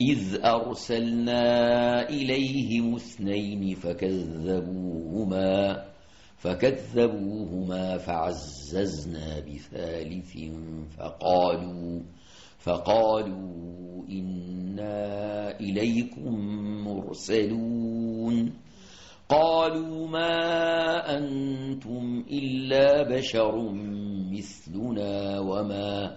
إذ أرسلنا إليهم اثنين فكذبوهما فكذبوهما فعززنا بثالث فقالوا فقالوا إنا إليكم مرسلون. قالوا ما أنتم إلا بشر مثلنا وما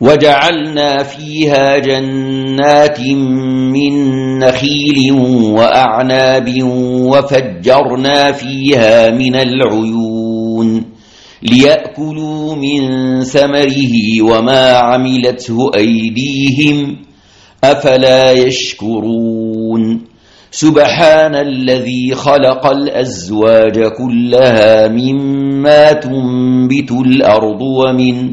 وجعلنا فيها جنات من نخيل وأعناب وفجرنا فيها من العيون ليأكلوا من ثمره وما عملته أيديهم أفلا يشكرون سبحان الذي خلق الأزواج كلها مما تنبت الأرض ومن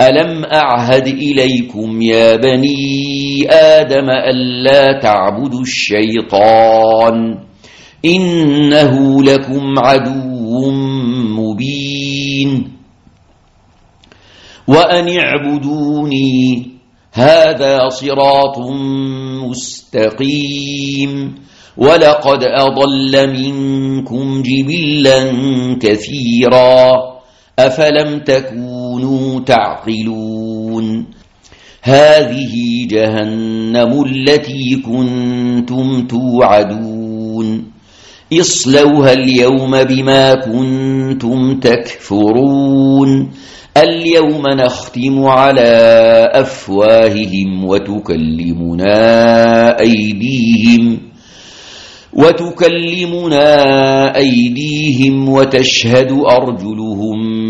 ألم أعهد إليكم يا بني آدم ألا تعبدوا الشيطان إنه لكم عدو مبين وأن اعبدوني هذا صراط مستقيم ولقد أضل منكم جبلا كثيرا أفلم تكونوا تعقلون. هذه جهنم التي كنتم توعدون. اصلوها اليوم بما كنتم تكفرون. اليوم نختم على أفواههم وتكلمنا أيديهم وتكلمنا أيديهم وتشهد أرجلهم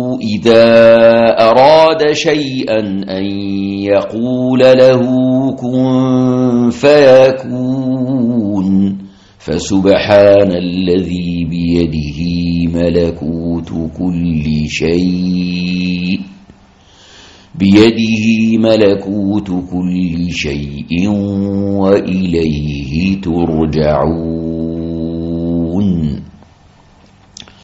إذا أراد شيئا أن يقول له كن فيكون فسبحان الذي بيده ملكوت كل شيء بيده ملكوت كل شيء وإليه ترجعون